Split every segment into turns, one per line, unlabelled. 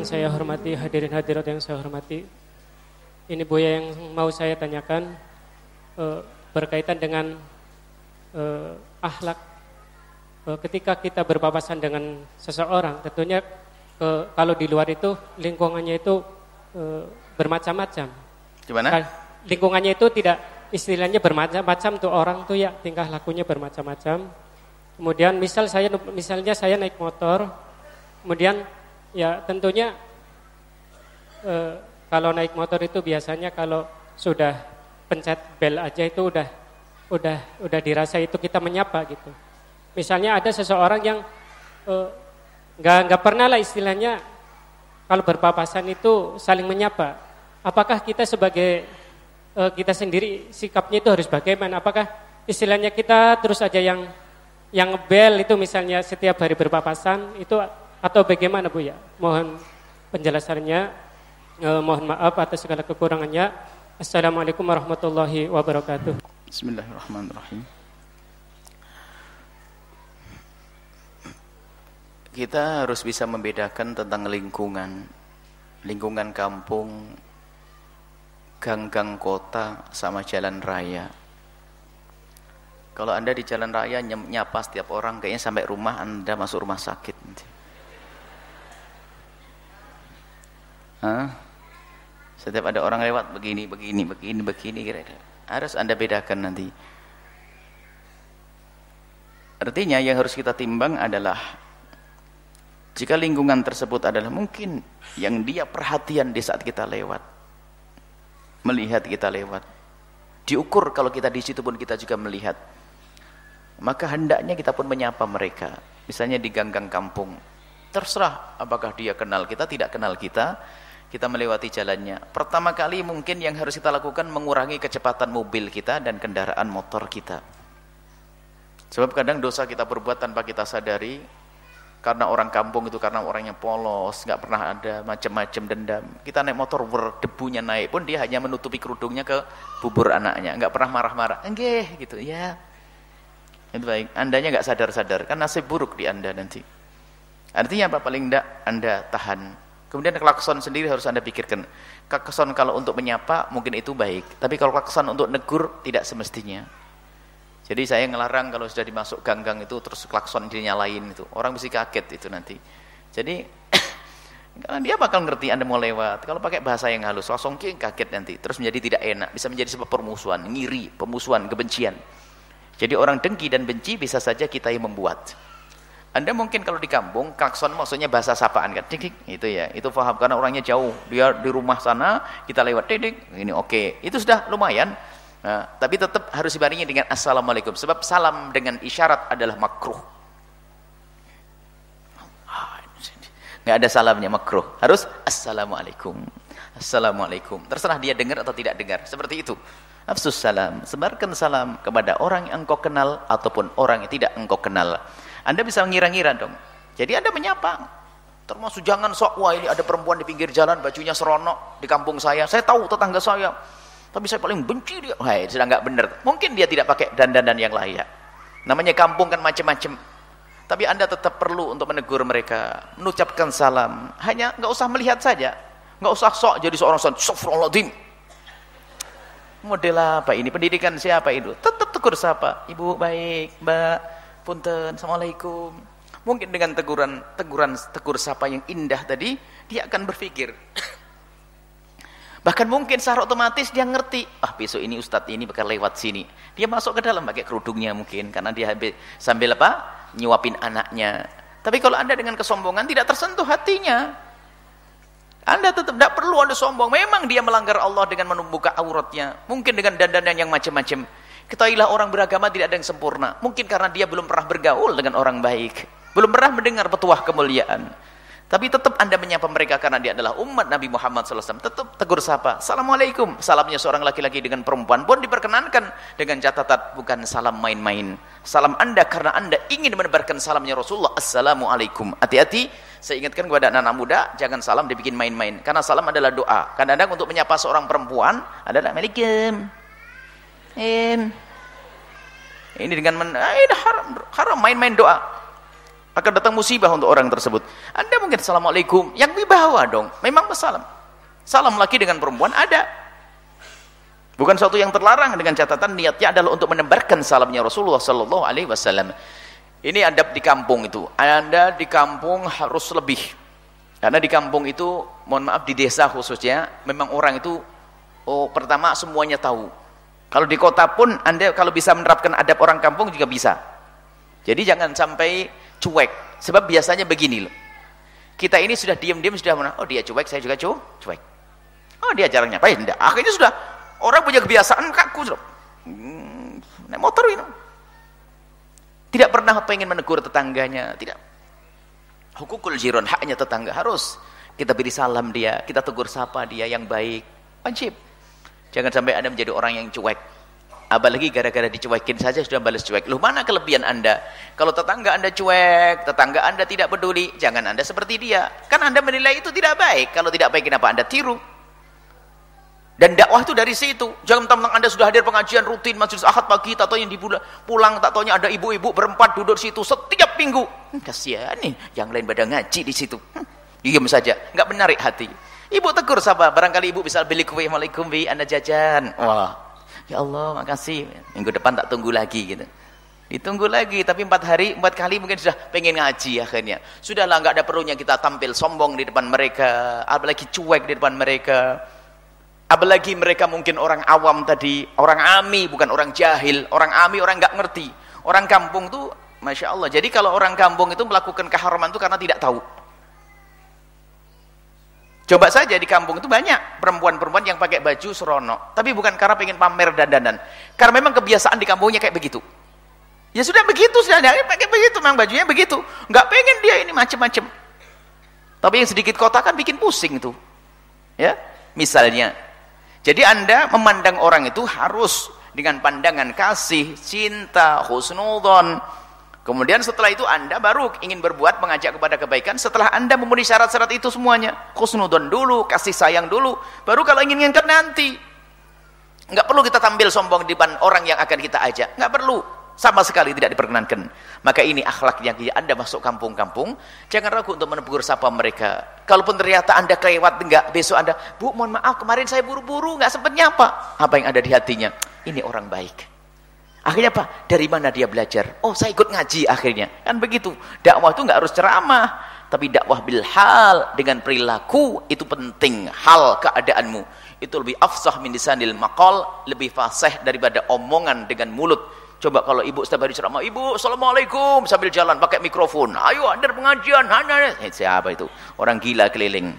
yang saya hormati, hadirin hadirat yang saya hormati. Ini Buya yang mau saya tanyakan uh, berkaitan dengan uh, akhlak. Uh, ketika kita berpapasan dengan seseorang, tentunya uh, kalau di luar itu lingkungannya itu uh, bermacam-macam.
Gimana?
Lingkungannya itu tidak istilahnya bermacam-macam tuh orang tuh ya tingkah lakunya bermacam-macam. Kemudian misal saya misalnya saya naik motor, kemudian ya tentunya uh, kalau naik motor itu biasanya kalau sudah pencet bel aja itu udah udah udah dirasa itu kita menyapa gitu. Misalnya ada seseorang yang eh, nggak uh, nggak pernah lah istilahnya kalau berpapasan itu saling menyapa. Apakah kita sebagai uh, kita sendiri sikapnya itu harus bagaimana? Apakah istilahnya kita terus aja yang yang bel itu misalnya setiap hari berpapasan itu atau bagaimana Bu ya? Mohon penjelasannya. Eh, mohon maaf atas segala kekurangannya. Assalamualaikum warahmatullahi wabarakatuh.
Bismillahirrahmanirrahim. Kita harus bisa membedakan tentang lingkungan. Lingkungan kampung, gang-gang kota, sama jalan raya. Kalau Anda di jalan raya nyapa setiap orang, kayaknya sampai rumah Anda masuk rumah sakit. Setiap ada orang lewat begini, begini, begini, begini kira-kira. Harus Anda bedakan nanti. Artinya yang harus kita timbang adalah jika lingkungan tersebut adalah mungkin yang dia perhatian di saat kita lewat. Melihat kita lewat. Diukur kalau kita di situ pun kita juga melihat. Maka hendaknya kita pun menyapa mereka. Misalnya di ganggang kampung. Terserah apakah dia kenal kita, tidak kenal kita kita melewati jalannya. Pertama kali mungkin yang harus kita lakukan mengurangi kecepatan mobil kita dan kendaraan motor kita. Sebab kadang dosa kita berbuat tanpa kita sadari karena orang kampung itu karena orangnya polos, nggak pernah ada macam-macam dendam. Kita naik motor berdebunya naik pun dia hanya menutupi kerudungnya ke bubur anaknya, nggak pernah marah-marah. Enggak gitu ya. Itu baik. Andanya nggak sadar-sadar kan nasib buruk di Anda nanti. Artinya apa paling enggak Anda tahan Kemudian klakson sendiri harus Anda pikirkan. Klakson kalau untuk menyapa mungkin itu baik, tapi kalau klakson untuk negur tidak semestinya. Jadi saya ngelarang kalau sudah dimasuk ganggang itu terus klakson dinyalain itu. Orang mesti kaget itu nanti. Jadi karena dia bakal ngerti Anda mau lewat. Kalau pakai bahasa yang halus, langsung kaget nanti. Terus menjadi tidak enak, bisa menjadi sebab permusuhan, ngiri, pemusuhan, kebencian. Jadi orang dengki dan benci bisa saja kita yang membuat. Anda mungkin kalau di kampung klakson maksudnya bahasa sapaan kan, dik, itu ya, itu paham karena orangnya jauh, dia di rumah sana, kita lewat dik, ini oke, okay. itu sudah lumayan. Nah, tapi tetap harus dibarengi dengan assalamualaikum, sebab salam dengan isyarat adalah makruh. Nggak ada salamnya makruh, harus assalamualaikum, assalamualaikum. Terserah dia dengar atau tidak dengar, seperti itu. Afsus salam, sebarkan salam kepada orang yang engkau kenal ataupun orang yang tidak engkau kenal. Anda bisa mengira-ngira dong. Jadi Anda menyapa. Termasuk jangan sok, wah ini ada perempuan di pinggir jalan, bajunya seronok di kampung saya. Saya tahu tetangga saya. Tapi saya paling benci dia. Wah, sudah nggak benar. Mungkin dia tidak pakai dandanan yang layak. Namanya kampung kan macam-macam. Tapi Anda tetap perlu untuk menegur mereka, mengucapkan salam. Hanya nggak usah melihat saja. nggak usah sok jadi seorang Astagfirullahaladzim. Model apa ini? Pendidikan siapa itu? Tetap tegur sapa. Ibu baik, Mbak punten, assalamualaikum. Mungkin dengan teguran teguran tegur sapa yang indah tadi, dia akan berpikir. Bahkan mungkin secara otomatis dia ngerti, ah besok ini ustadz ini bakal lewat sini. Dia masuk ke dalam pakai kerudungnya mungkin karena dia sambil apa? nyuapin anaknya. Tapi kalau Anda dengan kesombongan tidak tersentuh hatinya. Anda tetap tidak perlu ada sombong. Memang dia melanggar Allah dengan membuka auratnya. Mungkin dengan dandanan yang macam-macam. Ketahuilah orang beragama tidak ada yang sempurna. Mungkin karena dia belum pernah bergaul dengan orang baik. Belum pernah mendengar petuah kemuliaan. Tapi tetap anda menyapa mereka karena dia adalah umat Nabi Muhammad SAW. Tetap tegur sapa. Assalamualaikum. Salamnya seorang laki-laki dengan perempuan pun diperkenankan. Dengan catatan bukan salam main-main. Salam anda karena anda ingin menebarkan salamnya Rasulullah. Assalamualaikum. Hati-hati. Saya ingatkan kepada anak-anak muda. Jangan salam dibikin main-main. Karena salam adalah doa. Kadang-kadang untuk menyapa seorang perempuan adalah Assalamualaikum. In. Ini dengan men, ah, ini haram, haram main-main doa. Akan datang musibah untuk orang tersebut. Anda mungkin Assalamualaikum. Yang dibawa dong. Memang salam. Salam laki dengan perempuan ada. Bukan suatu yang terlarang dengan catatan niatnya adalah untuk menebarkan salamnya Rasulullah sallallahu alaihi wasallam. Ini adab di kampung itu. Anda di kampung harus lebih. Karena di kampung itu, mohon maaf di desa khususnya, memang orang itu oh pertama semuanya tahu. Kalau di kota pun Anda kalau bisa menerapkan adab orang kampung juga bisa. Jadi jangan sampai cuek. Sebab biasanya begini loh. Kita ini sudah diam-diam sudah mana? Oh dia cuek, saya juga cu cuek. Oh dia jarang nyapain. Enggak. Akhirnya sudah orang punya kebiasaan kaku sudah. Hmm, naik motor ini. Tidak pernah pengen menegur tetangganya, tidak. Hukukul jiron, haknya tetangga harus kita beri salam dia, kita tegur sapa dia yang baik. Wajib. Jangan sampai Anda menjadi orang yang cuek. Apalagi gara-gara dicuekin saja sudah balas cuek. Loh mana kelebihan Anda? Kalau tetangga Anda cuek, tetangga Anda tidak peduli, jangan Anda seperti dia. Kan Anda menilai itu tidak baik. Kalau tidak baik kenapa Anda tiru? Dan dakwah itu dari situ. Jangan mentang Anda sudah hadir pengajian rutin majelis Ahad pagi, tak tahu yang pulang, tak tahunya ada ibu-ibu berempat duduk situ setiap minggu. Hmm, kasihan nih, yang lain pada ngaji di situ. Hmm, diam saja, enggak menarik hati. Ibu tegur siapa? Barangkali ibu bisa beli kue, Assalamualaikum bi, Anda jajan. Wah, Ya Allah, makasih. Minggu depan tak tunggu lagi gitu. Ditunggu lagi, tapi empat hari, empat kali mungkin sudah pengen ngaji akhirnya. Sudahlah, nggak ada perlunya kita tampil sombong di depan mereka, apalagi cuek di depan mereka. Apalagi mereka mungkin orang awam tadi, orang ami, bukan orang jahil. Orang ami, orang nggak ngerti. Orang kampung tuh, Masya Allah. Jadi kalau orang kampung itu melakukan keharaman itu karena tidak tahu. Coba saja di kampung itu banyak perempuan-perempuan yang pakai baju seronok. Tapi bukan karena pengen pamer dan dandan. Karena memang kebiasaan di kampungnya kayak begitu. Ya sudah begitu, sudah ada pakai begitu, memang bajunya begitu. Nggak pengen dia ini macem-macem. Tapi yang sedikit kota kan bikin pusing itu. Ya, misalnya. Jadi Anda memandang orang itu harus dengan pandangan kasih, cinta, husnudon, Kemudian setelah itu anda baru ingin berbuat mengajak kepada kebaikan setelah anda memenuhi syarat-syarat itu semuanya. Khusnudon dulu, kasih sayang dulu. Baru kalau ingin ngingkat nanti. Enggak perlu kita tampil sombong di depan orang yang akan kita ajak. Enggak perlu. Sama sekali tidak diperkenankan. Maka ini akhlak yang anda masuk kampung-kampung. Jangan ragu untuk menegur sapa mereka. Kalaupun ternyata anda kelewat enggak, besok anda, Bu mohon maaf kemarin saya buru-buru enggak sempat nyapa. Apa yang ada di hatinya? Ini orang baik. Akhirnya apa? Dari mana dia belajar? Oh, saya ikut ngaji akhirnya. Kan begitu. Dakwah itu nggak harus ceramah, tapi dakwah bil hal dengan perilaku itu penting. Hal keadaanmu itu lebih afsah min lisanil maqal, lebih fasih daripada omongan dengan mulut. Coba kalau ibu setiap hari ceramah, ibu assalamualaikum sambil jalan pakai mikrofon. Ayo hadir pengajian, hadir. Eh, siapa itu? Orang gila keliling.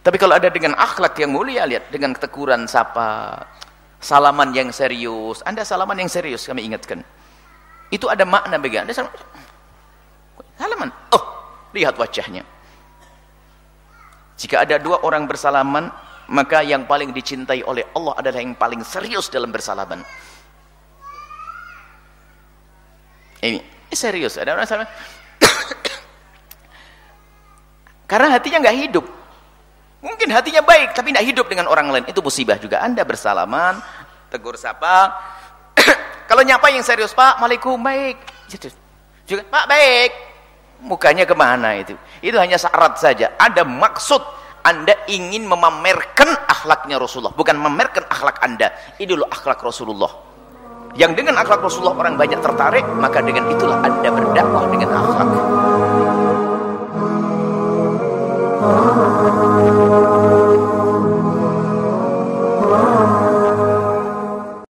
Tapi kalau ada dengan akhlak yang mulia, lihat dengan teguran sapa, salaman yang serius. Anda salaman yang serius kami ingatkan. Itu ada makna bagi Anda salaman. Oh, lihat wajahnya. Jika ada dua orang bersalaman, maka yang paling dicintai oleh Allah adalah yang paling serius dalam bersalaman. Ini, ini serius. Ada orang salaman. Karena hatinya nggak hidup. Mungkin hatinya baik, tapi tidak hidup dengan orang lain. Itu musibah juga. Anda bersalaman, tegur sapa. Kalau nyapa yang serius, Pak, Waalaikum, baik. Juga, Pak, baik. Mukanya ke mana itu? Itu hanya syarat saja. Ada maksud anda ingin memamerkan akhlaknya Rasulullah. Bukan memamerkan akhlak Anda. Ini dulu akhlak Rasulullah. Yang dengan akhlak Rasulullah orang banyak tertarik, maka dengan itulah Anda berdakwah dengan akhlak.